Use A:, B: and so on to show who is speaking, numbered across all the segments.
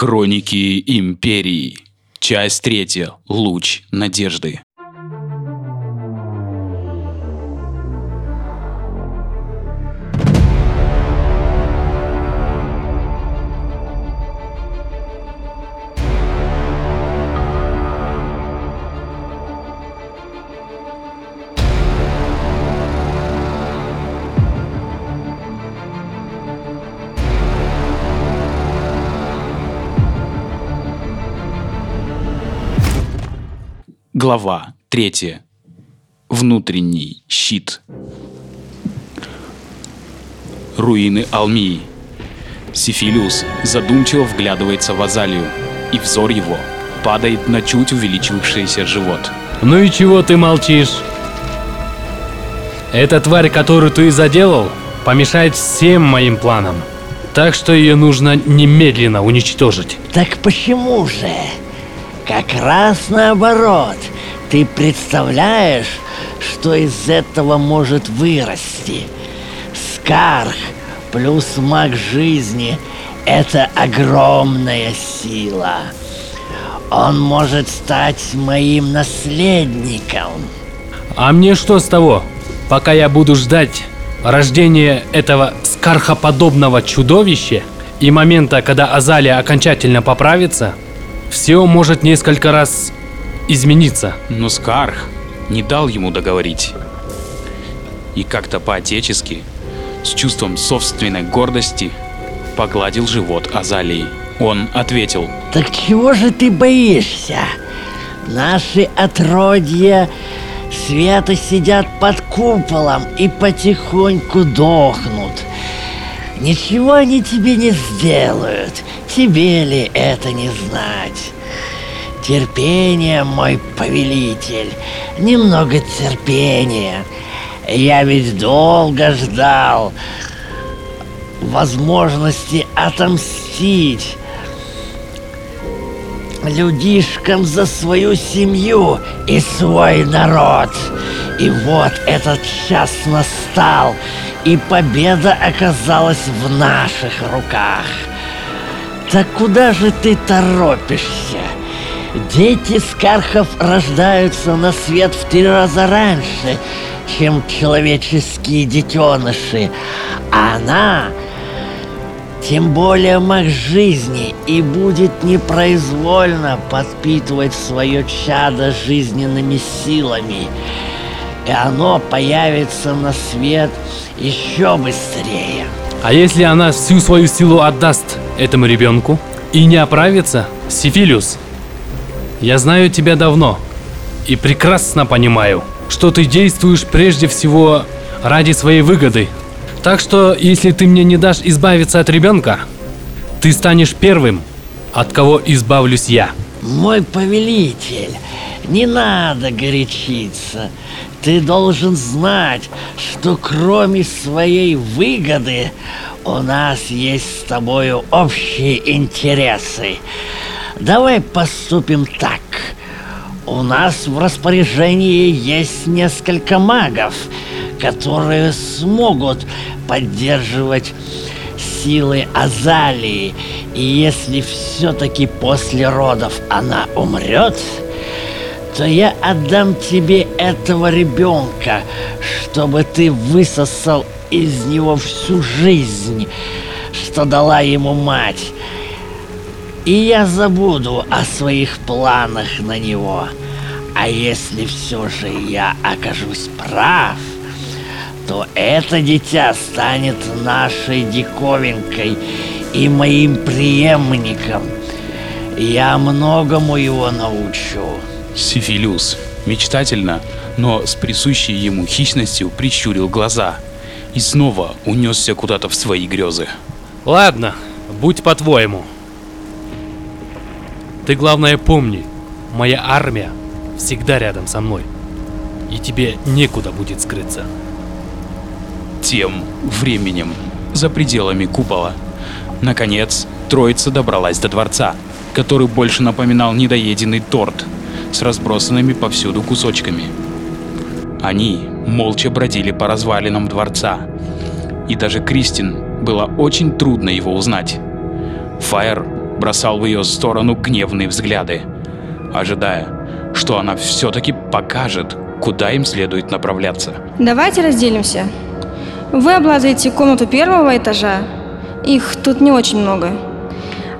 A: Хроники Империи. Часть третья. Луч надежды. Глава третья. Внутренний щит. Руины Алмии. Сифилиус задумчиво вглядывается в Азалию, и взор его падает на чуть увеличившийся живот.
B: Ну и чего ты молчишь? Эта тварь, которую ты заделал, помешает всем моим планам. Так что ее нужно немедленно уничтожить.
C: Так почему же? Как раз наоборот. Ты представляешь, что из этого может вырасти? Скарх плюс маг жизни — это огромная сила. Он может стать моим наследником.
B: А мне что с того? Пока я буду ждать рождения этого скархоподобного чудовища и момента, когда Азалия окончательно поправится, все может несколько раз измениться.
A: Но Скарх не дал ему договорить. И как-то по-отечески, с чувством собственной гордости, погладил живот Азалии. Он ответил.
C: Так чего же ты боишься? Наши отродья света сидят под куполом и потихоньку дохнут. Ничего они тебе не сделают. Тебе ли это не знать? Терпение, мой повелитель, немного терпения. Я ведь долго ждал возможности отомстить людишкам за свою семью и свой народ. И вот этот час настал, и победа оказалась в наших руках. Так куда же ты торопишься? Дети скархов рождаются на свет в три раза раньше, чем человеческие детеныши, а она тем более маг жизни и будет непроизвольно подпитывать свое чадо жизненными силами. И оно появится на свет еще быстрее.
B: А если она всю свою силу отдаст этому ребенку и не оправится, Сифилиус, я знаю тебя давно и прекрасно понимаю, что ты действуешь прежде всего ради своей выгоды. Так что, если ты мне не дашь избавиться от ребенка, ты станешь первым, от кого избавлюсь я.
C: Мой повелитель, не надо горячиться. Ты должен знать, что кроме своей выгоды у нас есть с тобою общие интересы. Давай поступим так. У нас в распоряжении есть несколько магов, которые смогут поддерживать силы Азалии. И если все-таки после родов она умрет, то я отдам тебе этого ребенка, чтобы ты высосал из него всю жизнь, что дала ему мать. И я забуду о своих планах на него. А если все же я окажусь прав, то это дитя станет нашей диковинкой и моим преемником. Я многому его научу.
A: Сифилиус мечтательно, но с присущей ему хищностью прищурил глаза и снова унесся куда-то в свои грезы.
B: Ладно, будь по-твоему. Ты главное помни, моя армия всегда рядом со мной. И тебе некуда будет скрыться.
A: Тем временем, за пределами купола, наконец, троица добралась до дворца, который больше напоминал недоеденный торт с разбросанными повсюду кусочками. Они молча бродили по развалинам дворца, и даже Кристин было очень трудно его узнать. Фаер бросал в ее сторону гневные взгляды, ожидая, что она все-таки покажет, куда им следует направляться.
D: Давайте разделимся. Вы облазаете комнату первого этажа. Их тут не очень много.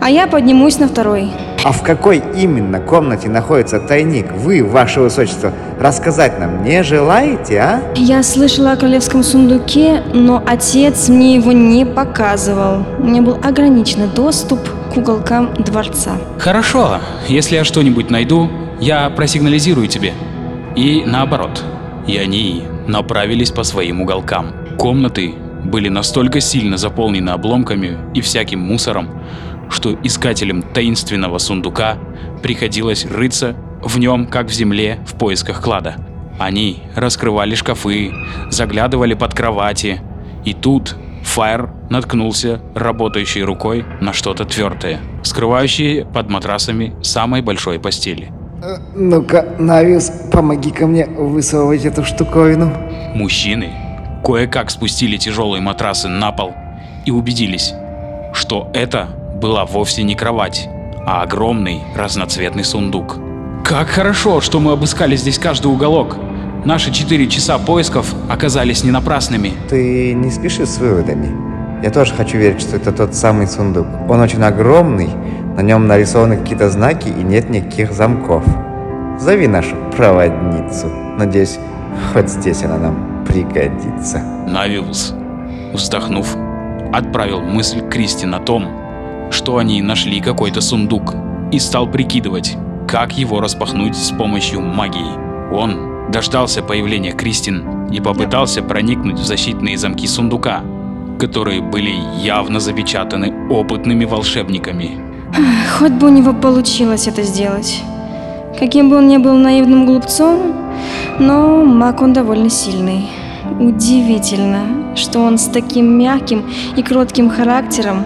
D: А я поднимусь на второй.
E: А в какой именно комнате находится тайник? Вы, ваше высочество, рассказать нам не желаете, а?
D: Я слышала о королевском сундуке, но отец мне его не показывал. У меня был ограниченный доступ к уголкам дворца.
A: Хорошо, если я что-нибудь найду, я просигнализирую тебе. И наоборот. И они направились по своим уголкам. Комнаты были настолько сильно заполнены обломками и всяким мусором, что искателям таинственного сундука приходилось рыться в нем, как в земле, в поисках клада. Они раскрывали шкафы, заглядывали под кровати, и тут Фаер наткнулся работающей рукой на что-то твердое, скрывающее под матрасами самой большой постели.
E: Э, Ну-ка, Навиус, помоги-ка мне высовывать эту штуковину.
A: Мужчины кое-как спустили тяжелые матрасы на пол и убедились, что это была вовсе не кровать, а огромный разноцветный сундук. Как хорошо, что мы обыскали здесь каждый уголок. Наши четыре часа поисков оказались не напрасными.
E: Ты не спеши с выводами. Я тоже хочу верить, что это тот самый сундук. Он очень огромный, на нем нарисованы какие-то знаки и нет никаких замков. Зови нашу проводницу. Надеюсь, хоть здесь она нам пригодится.
A: Навиус, вздохнув, отправил мысль Кристи на том, что они нашли какой-то сундук и стал прикидывать, как его распахнуть с помощью магии. Он дождался появления Кристин и попытался проникнуть в защитные замки сундука, которые были явно запечатаны опытными волшебниками.
D: Хоть бы у него получилось это сделать. Каким бы он ни был наивным глупцом, но маг он довольно сильный. Удивительно, что он с таким мягким и кротким характером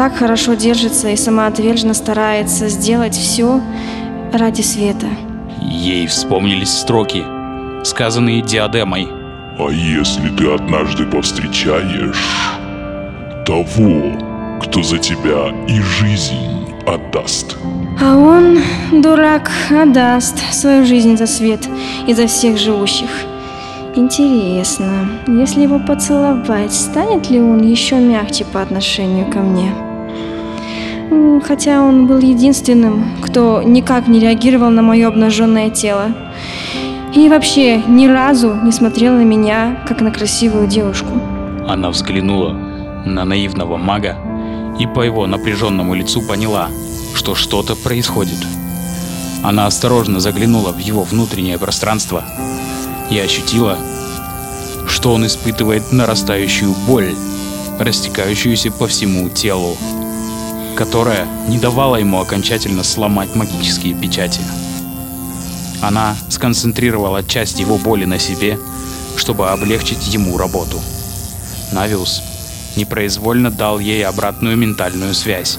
D: так хорошо держится и самоотверженно старается сделать все ради света.
A: Ей вспомнились строки, сказанные диадемой.
F: А если ты однажды повстречаешь того, кто за тебя и жизнь отдаст?
D: А он, дурак, отдаст свою жизнь за свет и за всех живущих. Интересно, если его поцеловать, станет ли он еще мягче по отношению ко мне? Хотя он был единственным, кто никак не реагировал на мое обнаженное тело. И вообще ни разу не смотрел на меня, как на красивую девушку.
A: Она взглянула на наивного мага и по его напряженному лицу поняла, что что-то происходит. Она осторожно заглянула в его внутреннее пространство и ощутила, что он испытывает нарастающую боль, растекающуюся по всему телу, которая не давала ему окончательно сломать магические печати. Она сконцентрировала часть его боли на себе, чтобы облегчить ему работу. Навиус непроизвольно дал ей обратную ментальную связь.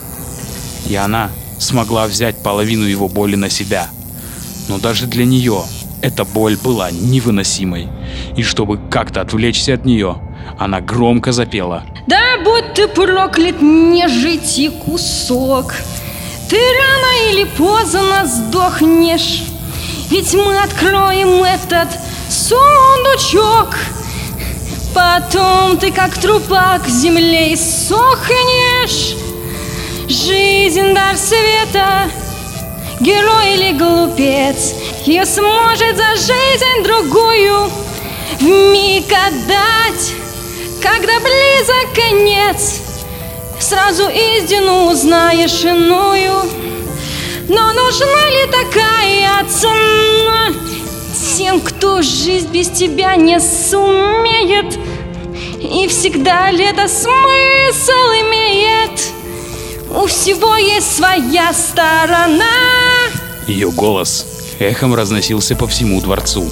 A: И она смогла взять половину его боли на себя. Но даже для нее эта боль была невыносимой. И чтобы как-то отвлечься от нее, она громко запела.
D: Да будь ты проклят, нежить и кусок. Ты рано или поздно сдохнешь. Ведь мы откроем этот сундучок. Потом ты как трупак к земле иссохнешь. Жизнь дар света, герой или глупец, ее сможет за жизнь другую вмиг отдать, когда близок конец. Сразу истину узнаешь иную. Но нужна ли такая цена тем, кто жизнь без тебя не сумеет? И всегда ли это смысл имеет? У всего есть своя сторона.
A: Ее голос эхом разносился по всему дворцу,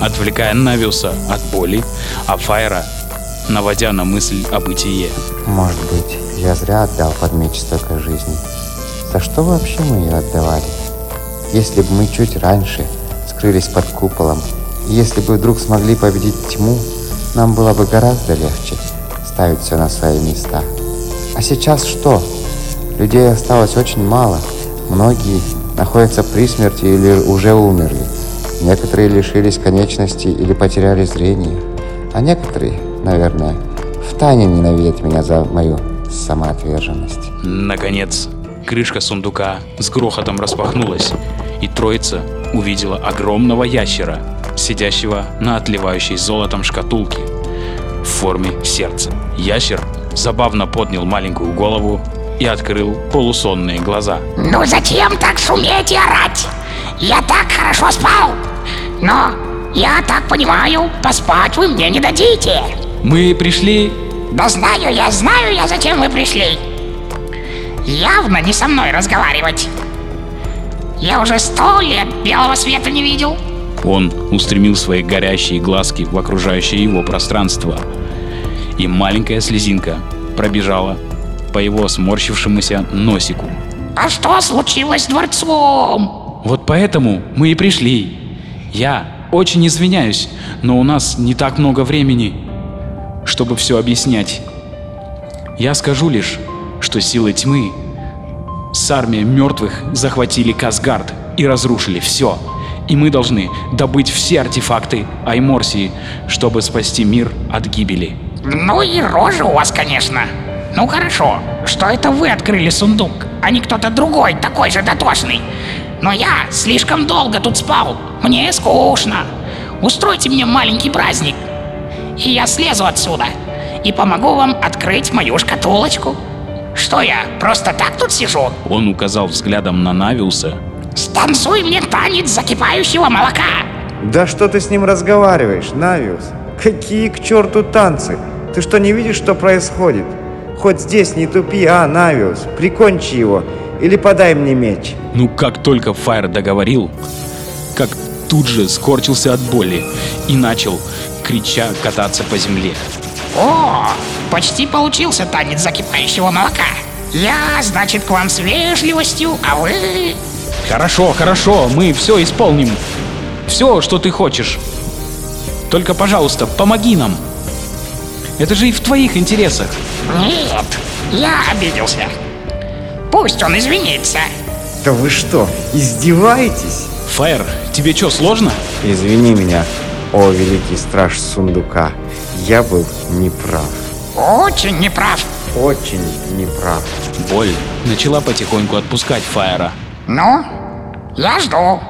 A: отвлекая Навиуса от боли, а Файра наводя на мысль о бытие.
E: Может быть, я зря отдал под меч столько жизни. За что вообще мы ее отдавали? Если бы мы чуть раньше скрылись под куполом, если бы вдруг смогли победить тьму, нам было бы гораздо легче ставить все на свои места. А сейчас что? Людей осталось очень мало. Многие находятся при смерти или уже умерли. Некоторые лишились конечностей или потеряли зрение. А некоторые, наверное, втайне ненавидят меня за мою самоотверженность.
A: Наконец, крышка сундука с грохотом распахнулась, и троица увидела огромного ящера, сидящего на отливающей золотом шкатулке в форме сердца. Ящер забавно поднял маленькую голову и открыл полусонные глаза.
G: Ну зачем так шуметь и орать? Я так хорошо спал. Но я так понимаю, поспать вы мне не дадите.
A: Мы пришли...
G: Да знаю я, знаю я, зачем вы пришли. Явно не со мной разговаривать. Я уже сто лет белого света не видел.
A: Он устремил свои горящие глазки в окружающее его пространство. И маленькая слезинка пробежала по его сморщившемуся носику.
G: А что случилось с дворцом?
A: Вот поэтому мы и пришли. Я очень извиняюсь, но у нас не так много времени, чтобы все объяснять. Я скажу лишь, что силы тьмы с армией мертвых захватили Казгард и разрушили все. И мы должны добыть все артефакты Айморсии, чтобы спасти мир от гибели.
G: Ну и рожа у вас, конечно. Ну хорошо, что это вы открыли сундук, а не кто-то другой, такой же дотошный. Но я слишком долго тут спал, мне скучно. Устройте мне маленький праздник, и я слезу отсюда и помогу вам открыть мою шкатулочку. Что я, просто так тут сижу?
A: Он указал взглядом на Навиуса.
G: Станцуй мне танец закипающего молока.
E: Да что ты с ним разговариваешь, Навиус? Какие к черту танцы? Ты что, не видишь, что происходит? Хоть здесь не тупи, а, Навиус, прикончи его или подай мне меч.
A: Ну как только Фаер договорил, как тут же скорчился от боли и начал, крича, кататься по земле.
G: О, почти получился танец закипающего молока. Я, значит, к вам с вежливостью, а вы...
A: Хорошо, хорошо, мы все исполним. Все, что ты хочешь. Только, пожалуйста, помоги нам. Это же и в твоих интересах.
G: Нет, я обиделся. Пусть он извинится.
E: Да вы что, издеваетесь?
A: Фаер, тебе что, сложно?
E: Извини меня, о великий страж сундука. Я был неправ.
G: Очень неправ.
E: Очень неправ.
A: Боль начала потихоньку отпускать Фаера.
G: Ну, я жду.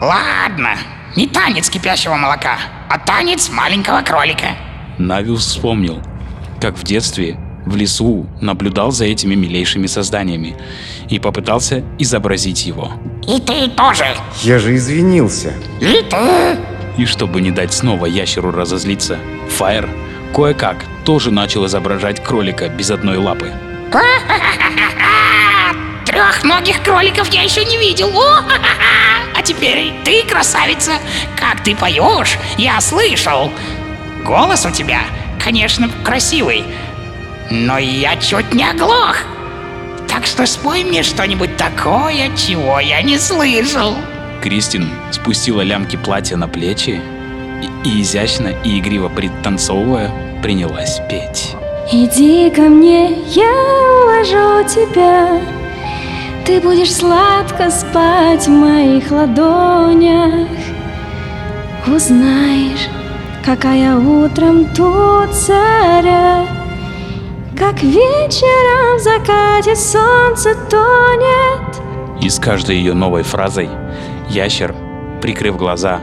G: Ладно, не танец кипящего молока, а танец маленького кролика.
A: Навиус вспомнил, как в детстве в лесу наблюдал за этими милейшими созданиями и попытался изобразить его.
G: И ты тоже.
E: Я же извинился.
G: И ты.
A: И чтобы не дать снова ящеру разозлиться, Фаер кое-как тоже начал изображать кролика без одной лапы.
G: Трехногих кроликов я еще не видел. А теперь ты, красавица, как ты поешь, я слышал. Голос у тебя, конечно, красивый, но я чуть не оглох. Так что спой мне что-нибудь такое, чего я не слышал.
A: Кристин спустила лямки платья на плечи и, и изящно и игриво пританцовывая принялась петь.
D: Иди ко мне, я уложу тебя. Ты будешь сладко спать в моих ладонях. Узнаешь, какая утром тут царя, Как вечером в закате солнце тонет.
A: И с каждой ее новой фразой ящер, прикрыв глаза,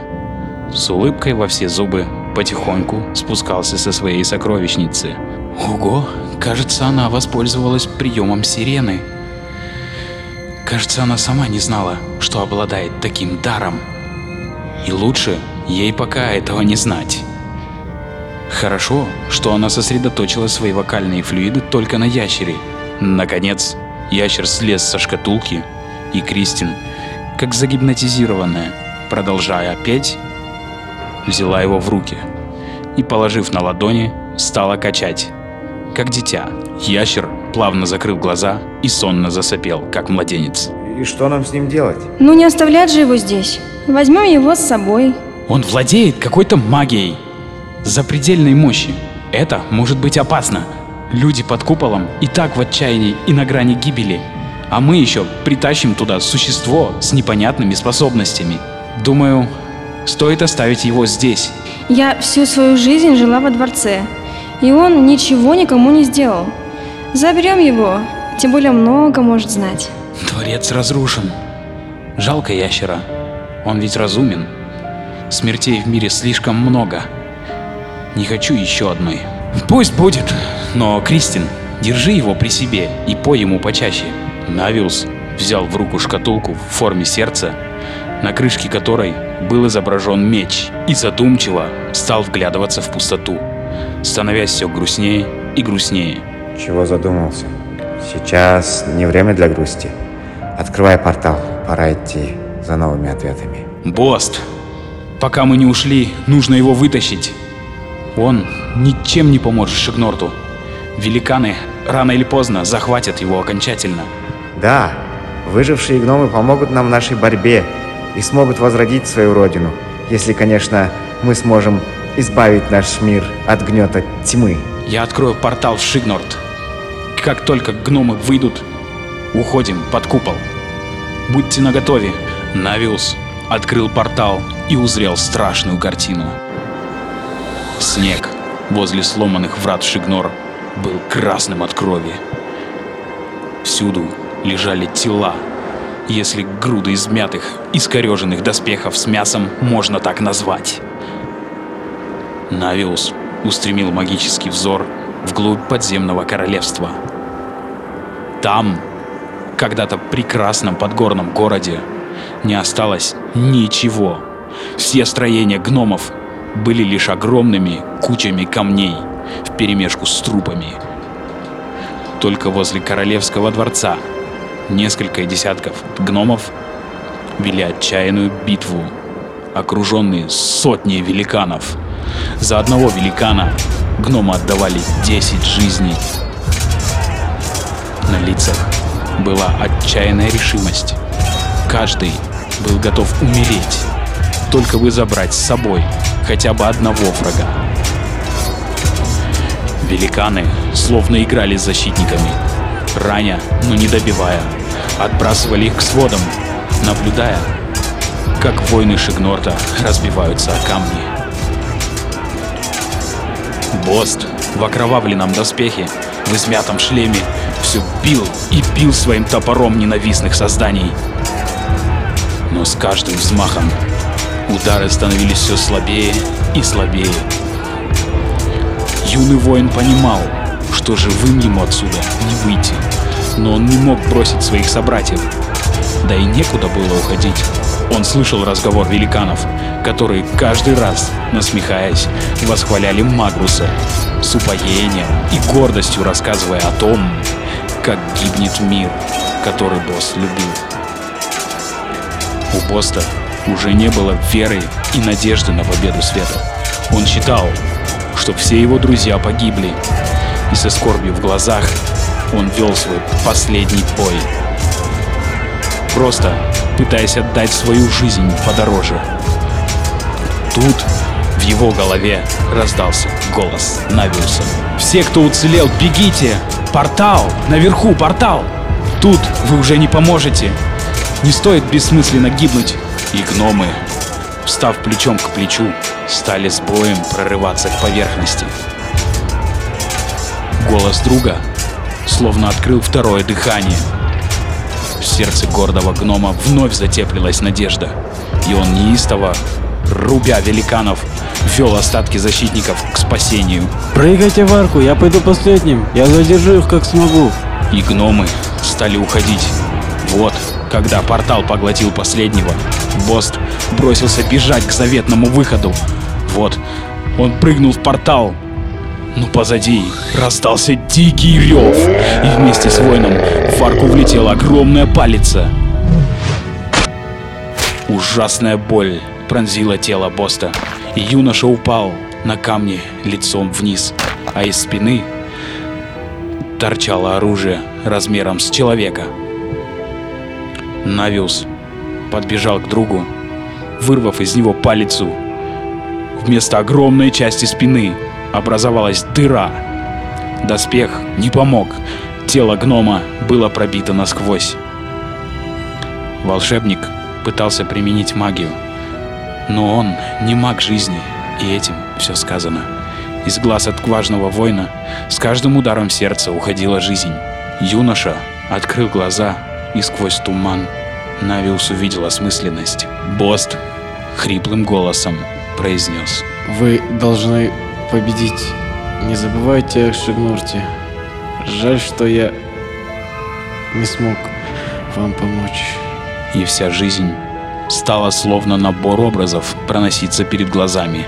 A: с улыбкой во все зубы потихоньку спускался со своей сокровищницы. Ого, кажется, она воспользовалась приемом сирены. Кажется, она сама не знала, что обладает таким даром. И лучше ей пока этого не знать. Хорошо, что она сосредоточила свои вокальные флюиды только на ящере. Наконец, ящер слез со шкатулки, и Кристин, как загипнотизированная, продолжая петь, взяла его в руки и, положив на ладони, стала качать, как дитя. Ящер плавно закрыл глаза и сонно засопел, как младенец.
E: И что нам с ним делать?
D: Ну не оставлять же его здесь. Возьмем его с собой.
A: Он владеет какой-то магией запредельной мощи. Это может быть опасно. Люди под куполом и так в отчаянии и на грани гибели. А мы еще притащим туда существо с непонятными способностями. Думаю, стоит оставить его здесь.
D: Я всю свою жизнь жила во дворце, и он ничего никому не сделал. Заберем его, тем более много может знать.
A: Дворец разрушен. Жалко ящера. Он ведь разумен. Смертей в мире слишком много. Не хочу еще одной. Пусть будет. Но, Кристин, держи его при себе и пой ему почаще. Навиус взял в руку шкатулку в форме сердца, на крышке которой был изображен меч, и задумчиво стал вглядываться в пустоту, становясь все грустнее и грустнее.
E: Чего задумался? Сейчас не время для грусти. Открывай портал, пора идти за новыми ответами.
A: Бост, пока мы не ушли, нужно его вытащить. Он ничем не поможет Шигнорту. Великаны рано или поздно захватят его окончательно.
E: Да, выжившие гномы помогут нам в нашей борьбе и смогут возродить свою родину, если, конечно, мы сможем избавить наш мир от гнета тьмы.
A: Я открою портал в Шигнорт. Как только гномы выйдут, уходим под купол. Будьте наготове. Навиус открыл портал и узрел страшную картину. Снег возле сломанных врат Шигнор был красным от крови. Всюду лежали тела, если груды измятых, искореженных доспехов с мясом можно так назвать. Навиус устремил магический взор вглубь подземного королевства. Там, когда-то прекрасном подгорном городе, не осталось ничего. Все строения гномов были лишь огромными кучами камней вперемешку с трупами. Только возле королевского дворца несколько десятков гномов вели отчаянную битву, окруженные сотней великанов. За одного великана гномы отдавали 10 жизней. На лицах была отчаянная решимость. Каждый был готов умереть, только бы забрать с собой хотя бы одного врага. Великаны словно играли с защитниками, раня, но не добивая, отбрасывали их к сводам, наблюдая, как воины Шигнорта разбиваются о камни. Бост в окровавленном доспехе, в измятом шлеме, все бил и бил своим топором ненавистных созданий. Но с каждым взмахом удары становились все слабее и слабее. Юный воин понимал, что живым ему отсюда не выйти, но он не мог бросить своих собратьев. Да и некуда было уходить. Он слышал разговор великанов, которые каждый раз, насмехаясь, восхваляли Магруса с упоением и гордостью рассказывая о том, как гибнет мир, который босс любил. У Боста уже не было веры и надежды на победу света. Он считал, что все его друзья погибли, и со скорбью в глазах он вел свой последний бой. Просто пытаясь отдать свою жизнь подороже. Тут в его голове раздался голос Навиуса. «Все, кто уцелел, бегите! Портал! Наверху портал! Тут вы уже не поможете! Не стоит бессмысленно гибнуть!» И гномы, встав плечом к плечу, стали с боем прорываться к поверхности. Голос друга словно открыл второе дыхание. В сердце гордого гнома вновь затеплилась надежда, и он неистово, рубя великанов, вел остатки защитников к спасению.
H: Прыгайте в арку, я пойду последним. Я задержу их как смогу.
A: И гномы стали уходить. Вот, когда портал поглотил последнего, Бост бросился бежать к заветному выходу. Вот, он прыгнул в портал, но позади раздался дикий рев, и вместе с воином в арку влетела огромная палица. Ужасная боль пронзила тело Боста, и юноша упал на камни лицом вниз, а из спины торчало оружие размером с человека. Навиус подбежал к другу, вырвав из него палицу. Вместо огромной части спины образовалась дыра. Доспех не помог. Тело гнома было пробито насквозь. Волшебник пытался применить магию, но он не маг жизни, и этим все сказано. Из глаз отважного воина с каждым ударом в сердце уходила жизнь. Юноша открыл глаза, и сквозь туман Навиус увидел осмысленность. Бост хриплым голосом произнес.
H: Вы должны победить. Не забывайте о Шигнорте. Жаль, что я не смог вам помочь.
A: И вся жизнь стала словно набор образов проноситься перед глазами.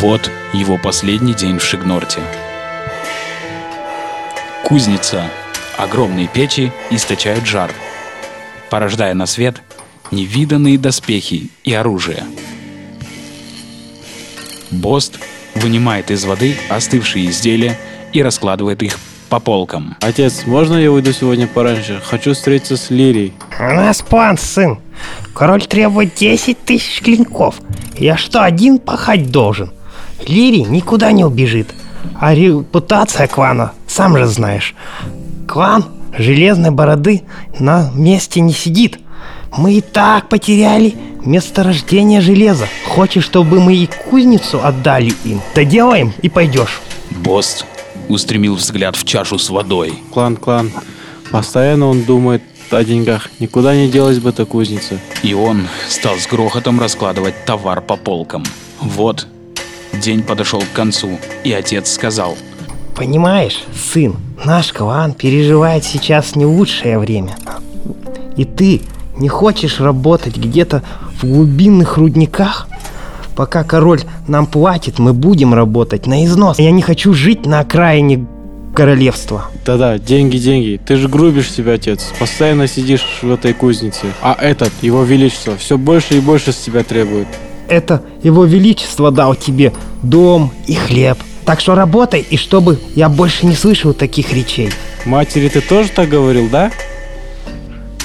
A: Вот его последний день в Шигнорте. Кузница. Огромные печи источают жар, порождая на свет невиданные доспехи и оружие. Бост вынимает из воды остывшие изделия и раскладывает их по полкам.
H: Отец, можно я уйду сегодня пораньше? Хочу встретиться с Лирией.
I: У нас план, сын. Король требует 10 тысяч клинков. Я что, один пахать должен? Лири никуда не убежит. А репутация клана, сам же знаешь. Клан Железной Бороды на месте не сидит. Мы и так потеряли месторождение железа. Хочешь, чтобы мы и кузницу отдали им? Доделаем и пойдешь.
A: Бост устремил взгляд в чашу с водой.
H: Клан, клан. Постоянно он думает о деньгах. Никуда не делась бы эта кузница.
A: И он стал с грохотом раскладывать товар по полкам. Вот, день подошел к концу, и отец сказал,
I: Понимаешь, сын, наш клан переживает сейчас не лучшее время. И ты не хочешь работать где-то в глубинных рудниках? Пока король нам платит, мы будем работать на износ. Я не хочу жить на окраине королевства.
H: Да-да, деньги, деньги. Ты же грубишь себя, отец. Постоянно сидишь в этой кузнице. А этот, его величество, все больше и больше с тебя требует.
I: Это его величество дал тебе дом и хлеб. Так что работай, и чтобы я больше не слышал таких речей.
H: Матери ты тоже так говорил, да?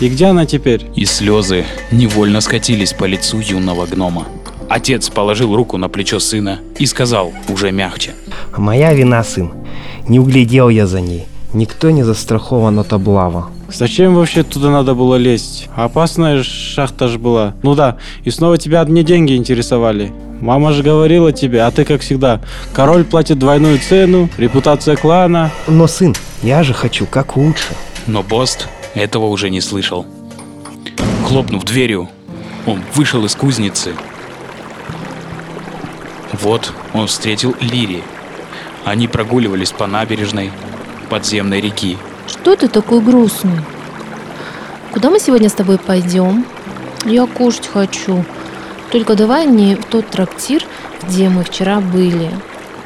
H: И где она теперь?
A: и слезы невольно скатились по лицу юного гнома. Отец положил руку на плечо сына и сказал уже мягче.
I: Моя вина, сын. Не углядел я за ней. Никто не застрахован от облава.
H: Зачем вообще туда надо было лезть? Опасная шахта ж была. Ну да, и снова тебя одни деньги интересовали. Мама же говорила тебе, а ты как всегда. Король платит двойную цену, репутация клана.
I: Но, сын, я же хочу как лучше.
A: Но Бост этого уже не слышал. Хлопнув дверью, он вышел из кузницы. Вот он встретил Лири. Они прогуливались по набережной подземной реки.
J: Что ты такой грустный? Куда мы сегодня с тобой пойдем? Я кушать хочу. Только давай не в тот трактир, где мы вчера были.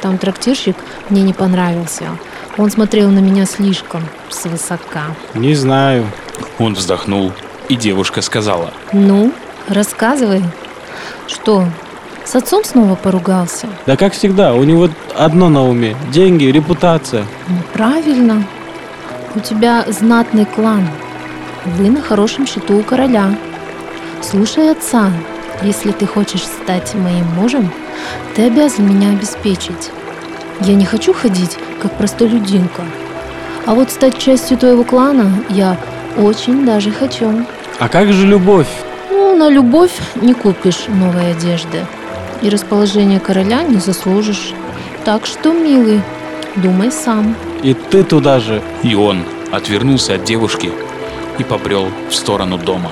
J: Там трактирщик мне не понравился. Он смотрел на меня слишком свысока.
H: Не знаю.
A: Он вздохнул, и девушка сказала.
J: Ну, рассказывай. Что, с отцом снова поругался?
H: Да как всегда, у него одно на уме. Деньги, репутация.
J: Ну, правильно. У тебя знатный клан. Вы на хорошем счету у короля. Слушай отца. Если ты хочешь стать моим мужем, ты обязан меня обеспечить. Я не хочу ходить, как простолюдинка. А вот стать частью твоего клана я очень даже хочу.
H: А как же любовь?
J: Ну, на любовь не купишь новой одежды. И расположение короля не заслужишь. Так что, милый, думай сам.
H: И ты туда же.
A: И он отвернулся от девушки и побрел в сторону дома.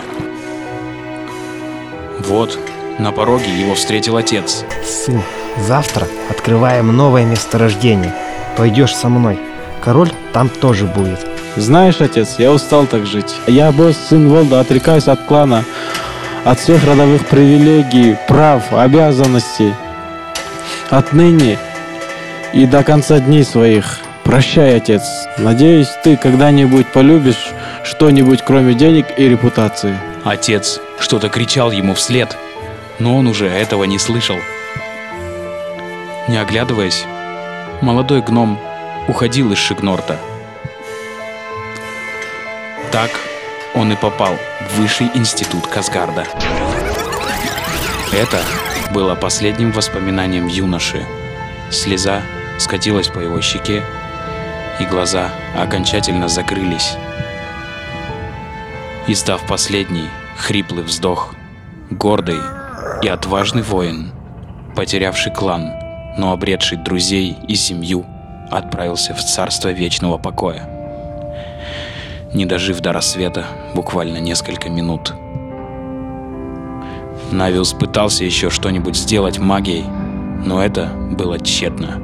A: Вот, на пороге его встретил отец.
I: Сын, завтра открываем новое месторождение. Пойдешь со мной. Король там тоже будет.
H: Знаешь, отец, я устал так жить. Я босс, сын Волда, отрекаюсь от клана, от всех родовых привилегий, прав, обязанностей. Отныне и до конца дней своих. Прощай, отец. Надеюсь, ты когда-нибудь полюбишь что-нибудь, кроме денег и репутации.
A: Отец что-то кричал ему вслед, но он уже этого не слышал. Не оглядываясь, молодой гном уходил из Шигнорта. Так он и попал в высший институт Казгарда. Это было последним воспоминанием юноши. Слеза скатилась по его щеке, и глаза окончательно закрылись. Издав последний хриплый вздох, гордый и отважный воин, потерявший клан, но обретший друзей и семью, отправился в царство вечного покоя. Не дожив до рассвета буквально несколько минут. Навиус пытался еще что-нибудь сделать магией, но это было тщетно.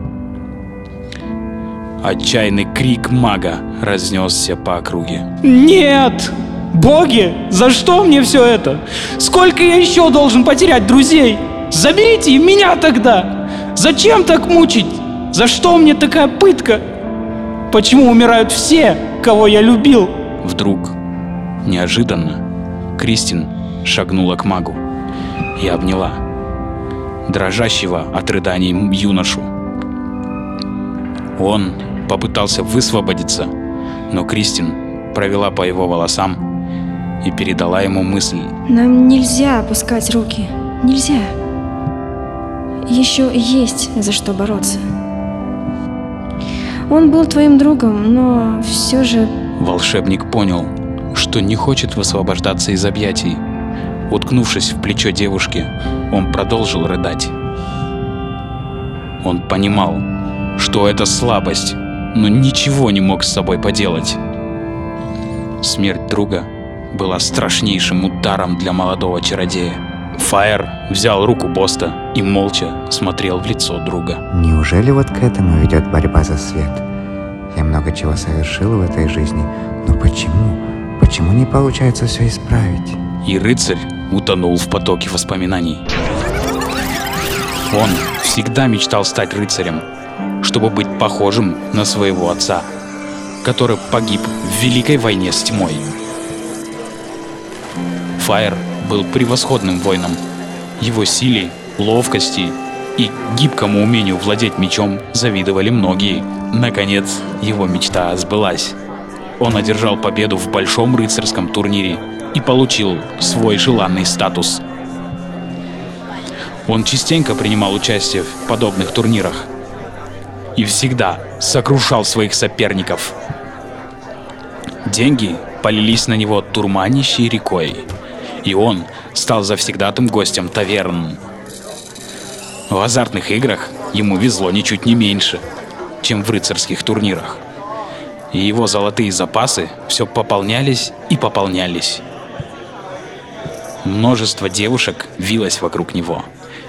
A: Отчаянный крик мага разнесся по округе.
K: Нет! Боги, за что мне все это? Сколько я еще должен потерять друзей? Заберите и меня тогда! Зачем так мучить? За что мне такая пытка? Почему умирают все, кого я любил?
A: Вдруг, неожиданно, Кристин шагнула к магу и обняла дрожащего от рыданий юношу. Он попытался высвободиться, но Кристин провела по его волосам и передала ему мысль.
D: Нам нельзя опускать руки. Нельзя. Еще есть за что бороться. Он был твоим другом, но все же...
A: Волшебник понял, что не хочет высвобождаться из объятий. Уткнувшись в плечо девушки, он продолжил рыдать. Он понимал, что это слабость, но ничего не мог с собой поделать. Смерть друга была страшнейшим ударом для молодого чародея. Фаер взял руку Боста и молча смотрел в лицо друга.
E: Неужели вот к этому ведет борьба за свет? Я много чего совершил в этой жизни, но почему? Почему не получается все исправить?
A: И рыцарь утонул в потоке воспоминаний. Он всегда мечтал стать рыцарем, чтобы быть похожим на своего отца, который погиб в Великой войне с тьмой. Фаер был превосходным воином. Его силе, ловкости и гибкому умению владеть мечом завидовали многие. Наконец, его мечта сбылась. Он одержал победу в большом рыцарском турнире и получил свой желанный статус. Он частенько принимал участие в подобных турнирах и всегда сокрушал своих соперников. Деньги полились на него турманящей рекой, и он стал завсегдатым гостем таверн. В азартных играх ему везло ничуть не меньше, чем в рыцарских турнирах. И его золотые запасы все пополнялись и пополнялись. Множество девушек вилось вокруг него,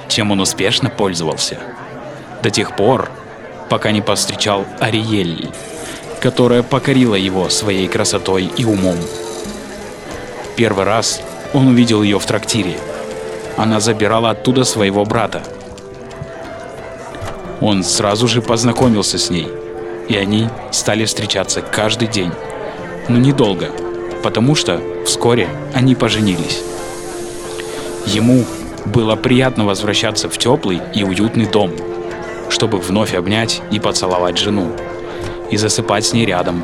A: чем он успешно пользовался. До тех пор, пока не повстречал Ариэль, которая покорила его своей красотой и умом. Первый раз он увидел ее в трактире. Она забирала оттуда своего брата. Он сразу же познакомился с ней, и они стали встречаться каждый день. Но недолго, потому что вскоре они поженились. Ему было приятно возвращаться в теплый и уютный дом, чтобы вновь обнять и поцеловать жену и засыпать с ней рядом.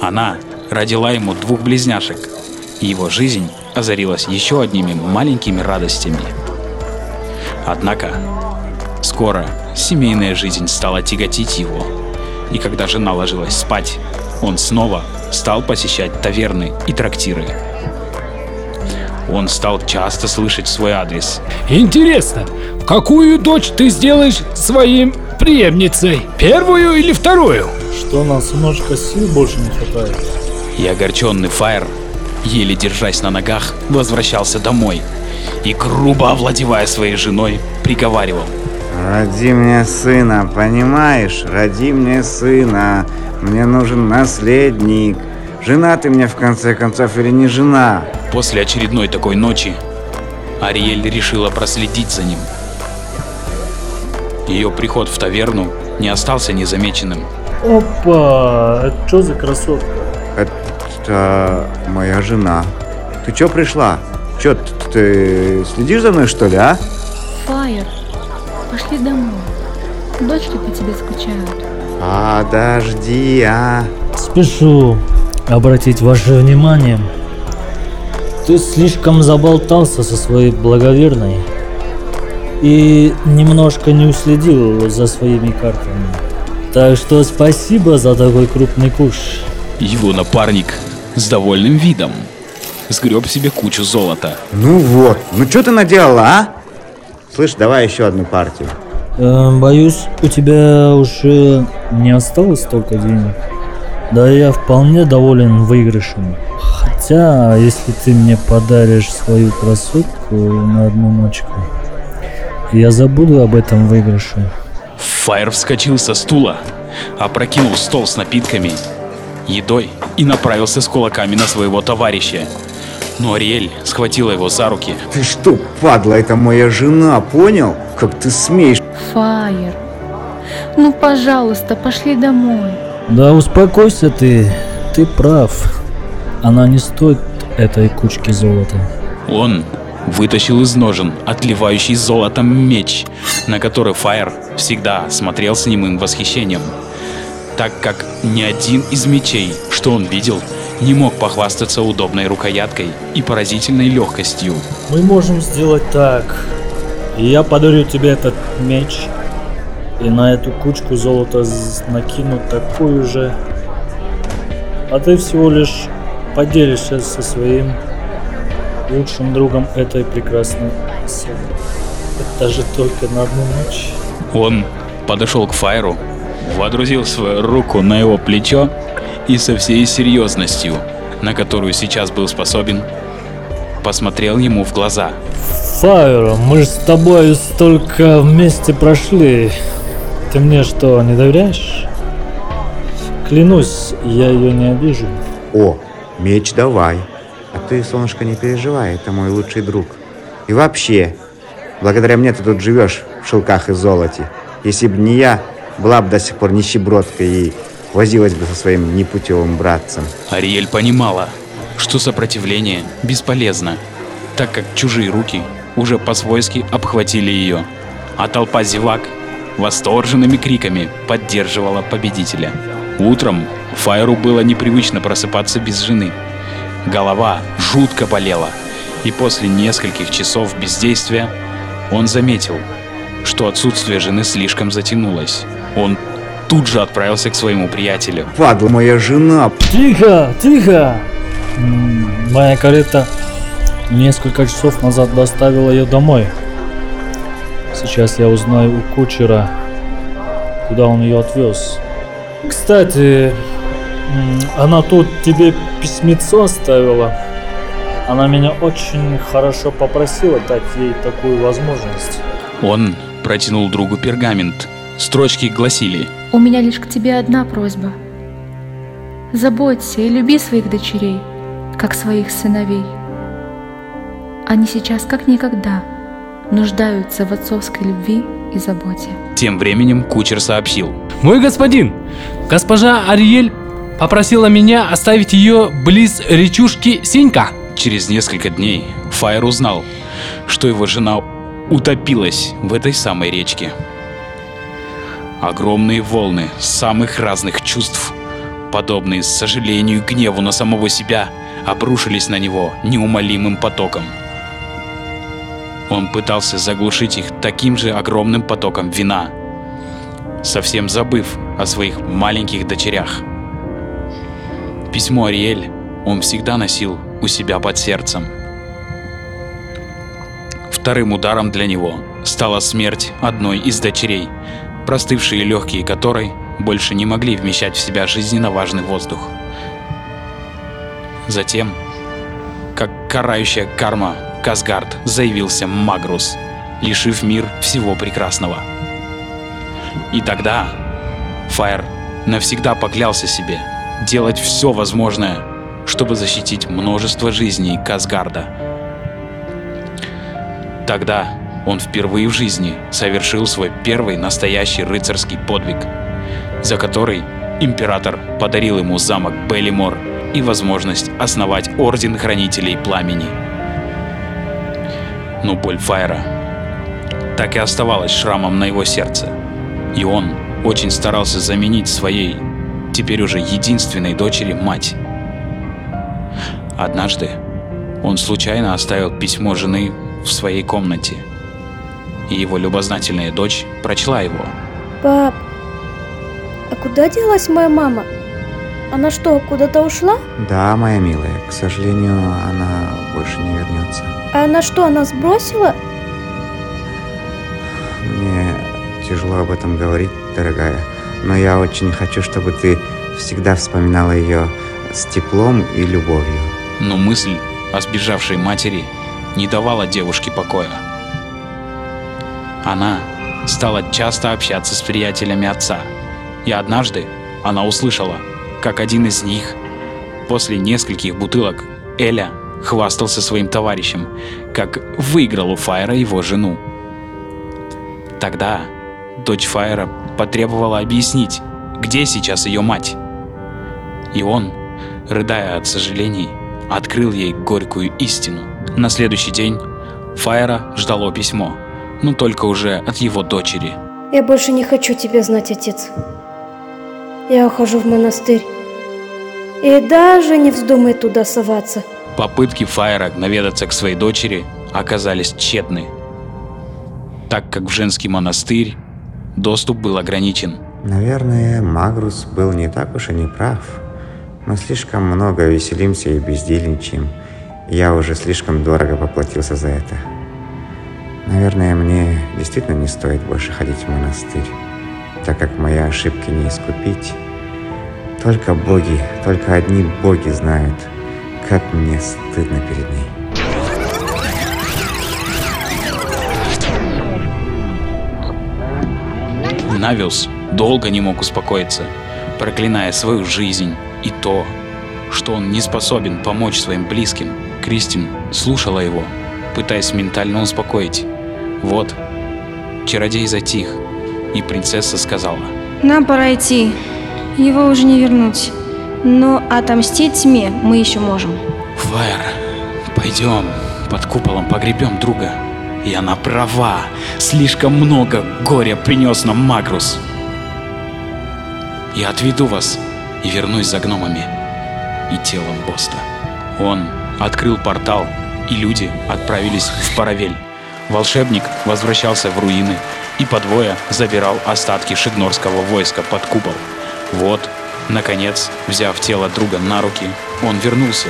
A: Она родила ему двух близняшек, и его жизнь озарилась еще одними маленькими радостями. Однако, скоро семейная жизнь стала тяготить его, и когда жена ложилась спать, он снова стал посещать таверны и трактиры. Он стал часто слышать свой адрес.
K: Интересно, какую дочь ты сделаешь своим преемницей? Первую или вторую?
H: Что нам, сыночка, сил больше не хватает?
A: И огорченный Фаер, еле держась на ногах, возвращался домой и, грубо овладевая своей женой, приговаривал.
E: Роди мне сына, понимаешь? Роди мне сына. Мне нужен наследник. Жена ты мне в конце концов или не жена?
A: После очередной такой ночи Ариэль решила проследить за ним. Ее приход в таверну не остался незамеченным.
H: Опа, что за красотка?
E: Это моя жена. Ты чё пришла? Чё, ты следишь за мной, что ли, а?
J: Фаер, пошли домой. Дочки по тебе скучают.
E: Подожди, а.
L: Спешу обратить ваше внимание. Ты слишком заболтался со своей благоверной и немножко не уследил за своими картами. Так что спасибо за такой крупный куш.
A: Его напарник с довольным видом сгреб себе кучу золота.
E: Ну вот, ну что ты наделала, а? Слышь, давай еще одну партию.
L: Э, боюсь, у тебя уже не осталось столько денег. Да я вполне доволен выигрышем. Хотя, если ты мне подаришь свою красотку на одну ночку, я забуду об этом выигрыше.
A: Фаер вскочил со стула, опрокинул стол с напитками, едой и направился с кулаками на своего товарища. Но Ариэль схватила его за руки.
E: Ты что, падла, это моя жена, понял? Как ты смеешь?
M: Фаер, ну пожалуйста, пошли домой.
L: Да успокойся ты, ты прав. Она не стоит этой кучки золота.
A: Он вытащил из ножен отливающий золотом меч, на который Фаер всегда смотрел с немым восхищением, так как ни один из мечей, что он видел, не мог похвастаться удобной рукояткой и поразительной легкостью.
L: Мы можем сделать так. Я подарю тебе этот меч, и на эту кучку золота накину такую же. А ты всего лишь поделишься со своим лучшим другом этой прекрасной особой. Это же только на одну ночь.
A: Он подошел к Файру, водрузил свою руку на его плечо и со всей серьезностью, на которую сейчас был способен, посмотрел ему в глаза.
L: Файр, мы же с тобой столько вместе прошли. Ты мне что, не доверяешь? Клянусь, я ее не обижу.
E: О, меч давай. А ты, солнышко, не переживай, это мой лучший друг. И вообще, благодаря мне ты тут живешь в шелках и золоте. Если бы не я, была бы до сих пор нищебродкой и возилась бы со своим непутевым братцем.
A: Ариэль понимала, что сопротивление бесполезно, так как чужие руки уже по-свойски обхватили ее, а толпа зевак восторженными криками поддерживала победителя. Утром Файру было непривычно просыпаться без жены. Голова жутко болела, и после нескольких часов бездействия он заметил, что отсутствие жены слишком затянулось. Он тут же отправился к своему приятелю.
E: Падла моя жена.
L: Тихо, тихо! Моя карета несколько часов назад доставила ее домой. Сейчас я узнаю у кучера, куда он ее отвез. Кстати, она тут тебе письмецо оставила. Она меня очень хорошо попросила дать ей такую возможность.
A: Он протянул другу пергамент. Строчки гласили
M: У меня лишь к тебе одна просьба. Заботься и люби своих дочерей, как своих сыновей. Они сейчас как никогда нуждаются в отцовской любви и заботе.
A: Тем временем кучер сообщил.
B: Мой господин, госпожа Ариэль попросила меня оставить ее близ речушки Синька.
A: Через несколько дней Фаер узнал, что его жена утопилась в этой самой речке. Огромные волны самых разных чувств, подобные сожалению и гневу на самого себя, обрушились на него неумолимым потоком. Он пытался заглушить их таким же огромным потоком вина, совсем забыв о своих маленьких дочерях. Письмо Ариэль он всегда носил у себя под сердцем. Вторым ударом для него стала смерть одной из дочерей, простывшие легкие которой больше не могли вмещать в себя жизненно важный воздух. Затем, как карающая карма, Казгард заявился Магрус, лишив мир всего прекрасного. И тогда Фаер навсегда поклялся себе делать все возможное, чтобы защитить множество жизней Казгарда. Тогда он впервые в жизни совершил свой первый настоящий рыцарский подвиг, за который император подарил ему замок Беллимор и возможность основать Орден Хранителей Пламени. Но боль Фаера так и оставалась шрамом на его сердце, и он очень старался заменить своей, теперь уже единственной дочери мать. Однажды он случайно оставил письмо жены в своей комнате, и его любознательная дочь прочла его.
N: Пап, Куда делась моя мама? Она что, куда-то ушла?
E: Да, моя милая, к сожалению, она больше не вернется.
N: А она что, нас бросила?
E: Мне тяжело об этом говорить, дорогая, но я очень хочу, чтобы ты всегда вспоминала ее с теплом и любовью.
A: Но мысль о сбежавшей матери не давала девушке покоя. Она стала часто общаться с приятелями отца, и однажды она услышала, как один из них после нескольких бутылок Эля хвастался своим товарищем, как выиграл у Фаера его жену. Тогда дочь Фаера потребовала объяснить, где сейчас ее мать. И он, рыдая от сожалений, открыл ей горькую истину. На следующий день Фаера ждало письмо, но только уже от его дочери.
N: Я больше не хочу тебя знать, отец. Я ухожу в монастырь. И даже не вздумай туда соваться.
A: Попытки Фаера наведаться к своей дочери оказались тщетны, так как в женский монастырь доступ был ограничен.
E: Наверное, Магрус был не так уж и не прав. Мы слишком много веселимся и бездельничаем. Я уже слишком дорого поплатился за это. Наверное, мне действительно не стоит больше ходить в монастырь, так как мои ошибки не искупить. Только боги, только одни боги знают, как мне стыдно перед ней.
A: Навиус долго не мог успокоиться, проклиная свою жизнь и то, что он не способен помочь своим близким. Кристин слушала его, пытаясь ментально успокоить. Вот, чародей затих, и принцесса сказала.
D: Нам пора идти. Его уже не вернуть. Но отомстить тьме мы еще можем.
A: Фаер, пойдем под куполом погребем друга. И она права. Слишком много горя принес нам Магрус. Я отведу вас и вернусь за гномами и телом Боста. Он открыл портал, и люди отправились в Паравель. Волшебник возвращался в руины и подвое забирал остатки шигнорского войска под купол. Вот, наконец, взяв тело друга на руки, он вернулся,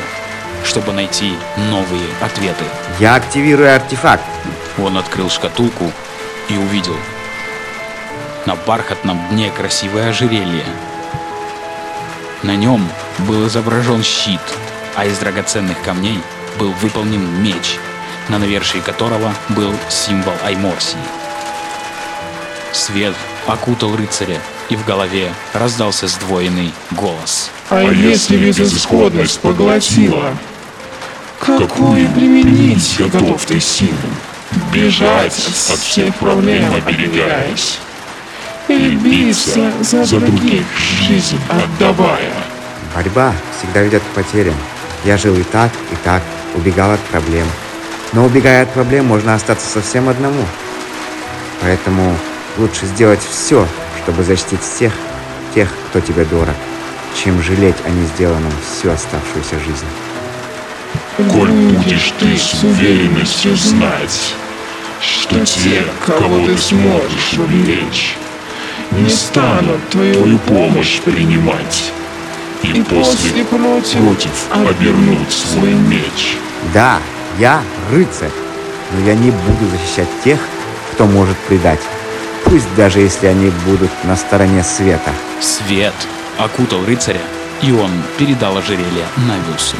A: чтобы найти новые ответы.
E: Я активирую артефакт.
A: Он открыл шкатулку и увидел на бархатном дне красивое ожерелье. На нем был изображен щит, а из драгоценных камней был выполнен меч, на навершии которого был символ Айморсии. Свет окутал рыцаря, и в голове раздался сдвоенный голос.
F: А если безысходность поглотила? Какую применить готов ты силу? Бежать от всех проблем оберегаясь? Или биться за других жизнь отдавая?
E: Борьба всегда ведет к потерям. Я жил и так, и так, убегал от проблем. Но убегая от проблем, можно остаться совсем одному. Поэтому лучше сделать все, чтобы защитить всех тех, кто тебе дорог, чем жалеть о несделанном всю оставшуюся жизнь.
F: Коль будешь ты с уверенностью знать, что те, кого ты сможешь уберечь, не станут твою помощь принимать и после против обернуть свой меч.
E: Да, я рыцарь, но я не буду защищать тех, кто может предать. Пусть даже если они будут на стороне света.
A: Свет окутал рыцаря, и он передал ожерелье Навиусу.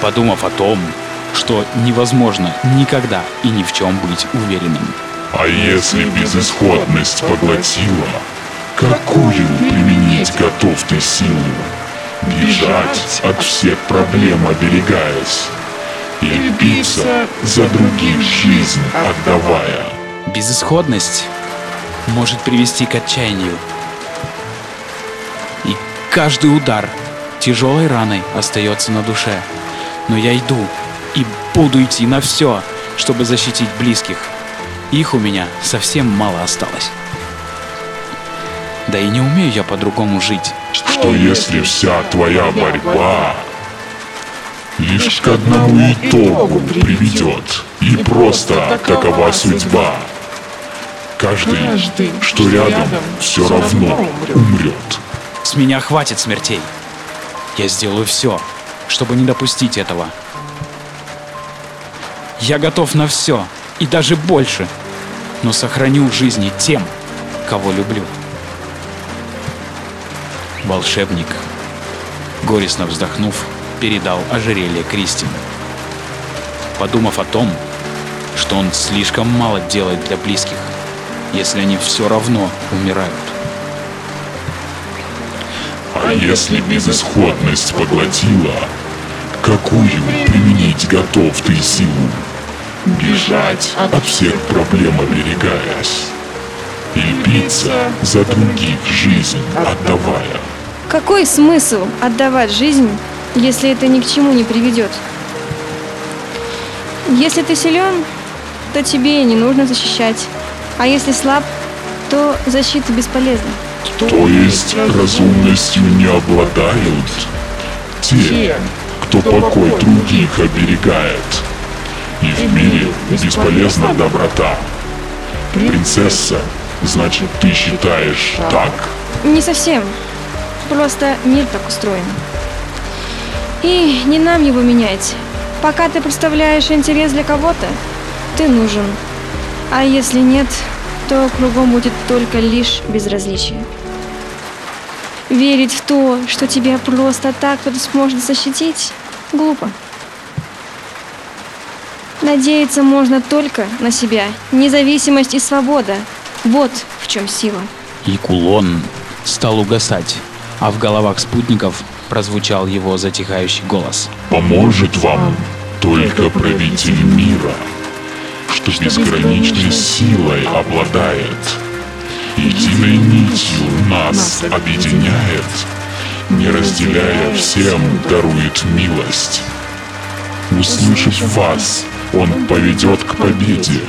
A: Подумав о том, что невозможно никогда и ни в чем быть уверенным.
F: А если безысходность поглотила, какую применить готов ты силу? Бежать от всех проблем оберегаясь или биться за других жизнь отдавая?
A: Безысходность может привести к отчаянию. И каждый удар тяжелой раной остается на душе. Но я иду и буду идти на все, чтобы защитить близких. Их у меня совсем мало осталось. Да и не умею я по-другому жить.
F: Что если вся твоя борьба лишь к одному итогу приведет, и просто такова судьба? Каждый, что рядом, все равно умрет.
A: С меня хватит смертей. Я сделаю все, чтобы не допустить этого. Я готов на все, и даже больше, но сохраню жизни тем, кого люблю. Волшебник, горестно вздохнув, передал ожерелье Кристин. Подумав о том, что он слишком мало делает для близких, если они все равно умирают.
F: А если безысходность поглотила, какую применить готов ты силу? Бежать от всех проблем оберегаясь. И биться за других жизнь отдавая.
D: Какой смысл отдавать жизнь, если это ни к чему не приведет? Если ты силен, то тебе не нужно защищать. А если слаб, то защита бесполезна.
F: То есть разумностью не обладают те, кто покой других оберегает. И в мире бесполезна доброта. Принцесса, значит, ты считаешь так?
D: Не совсем. Просто мир так устроен. И не нам его менять. Пока ты представляешь интерес для кого-то, ты нужен. А если нет, то кругом будет только лишь безразличие. Верить в то, что тебя просто так кто-то сможет защитить, глупо. Надеяться можно только на себя. Независимость и свобода. Вот в чем сила.
A: И кулон стал угасать, а в головах спутников прозвучал его затихающий голос.
F: Поможет вам только правитель мира, что безграничной силой обладает, единой нитью нас объединяет, не разделяя всем дарует милость. Услышав вас, он поведет к победе.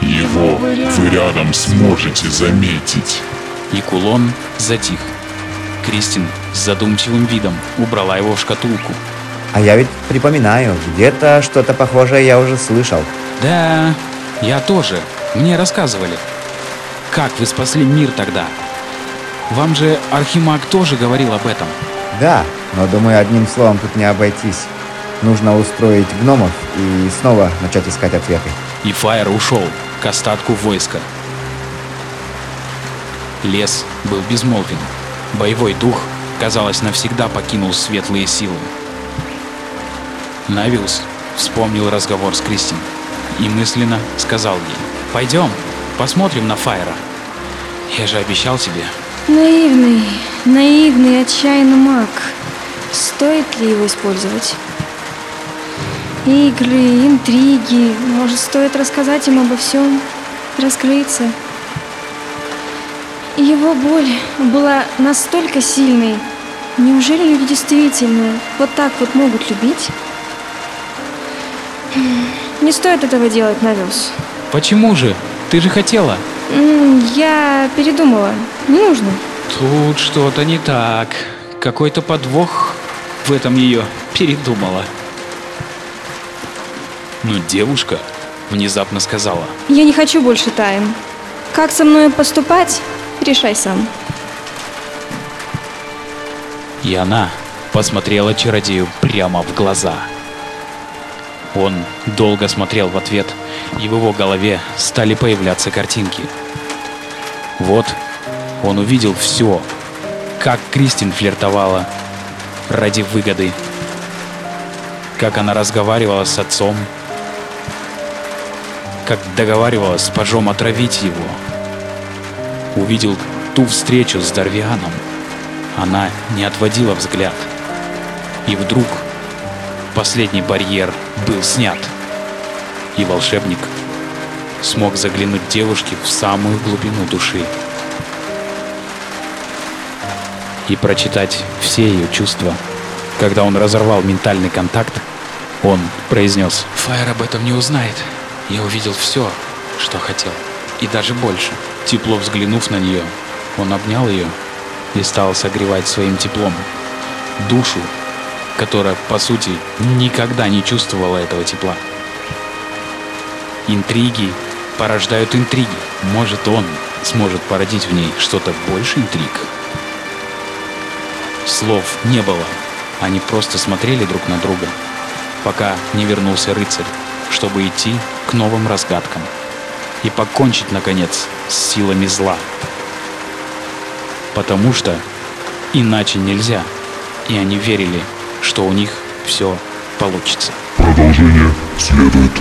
F: Его вы рядом сможете заметить.
A: И кулон затих. Кристин с задумчивым видом убрала его в шкатулку.
E: А я ведь припоминаю, где-то что-то похожее я уже слышал.
A: Да, я тоже. Мне рассказывали. Как вы спасли мир тогда? Вам же Архимаг тоже говорил об этом.
E: Да, но думаю, одним словом тут не обойтись. Нужно устроить гномов и снова начать искать ответы.
A: И Фаер ушел к остатку войска. Лес был безмолвен. Боевой дух, казалось, навсегда покинул светлые силы. Навиус вспомнил разговор с Кристин и мысленно сказал ей, «Пойдем, посмотрим на Фаера. Я же обещал тебе».
D: Наивный, наивный, отчаянный маг. Стоит ли его использовать? Игры, интриги. Может, стоит рассказать им обо всем, раскрыться. Его боль была настолько сильной. Неужели люди действительно вот так вот могут любить? Не стоит этого делать, Навес.
A: Почему же? Ты же хотела.
D: Я передумала. Не нужно.
A: Тут что-то не так. Какой-то подвох в этом ее передумала. Но девушка внезапно сказала.
D: Я не хочу больше тайн. Как со мной поступать, решай сам.
A: И она посмотрела чародею прямо в глаза. Он долго смотрел в ответ, и в его голове стали появляться картинки. Вот он увидел все, как Кристин флиртовала ради выгоды, как она разговаривала с отцом, как договаривалась с пажом отравить его. Увидел ту встречу с Дарвианом. Она не отводила взгляд. И вдруг последний барьер был снят. И волшебник смог заглянуть девушке в самую глубину души. И прочитать все ее чувства. Когда он разорвал ментальный контакт, он произнес «Фаер об этом не узнает. Я увидел все, что хотел. И даже больше». Тепло взглянув на нее, он обнял ее и стал согревать своим теплом душу, которая, по сути, никогда не чувствовала этого тепла. Интриги, порождают интриги. Может, он сможет породить в ней что-то больше интриг. Слов не было. Они просто смотрели друг на друга, пока не вернулся рыцарь, чтобы идти к новым разгадкам и покончить, наконец, с силами зла. Потому что иначе нельзя. И они верили, что у них все получится.
F: Продолжение следует.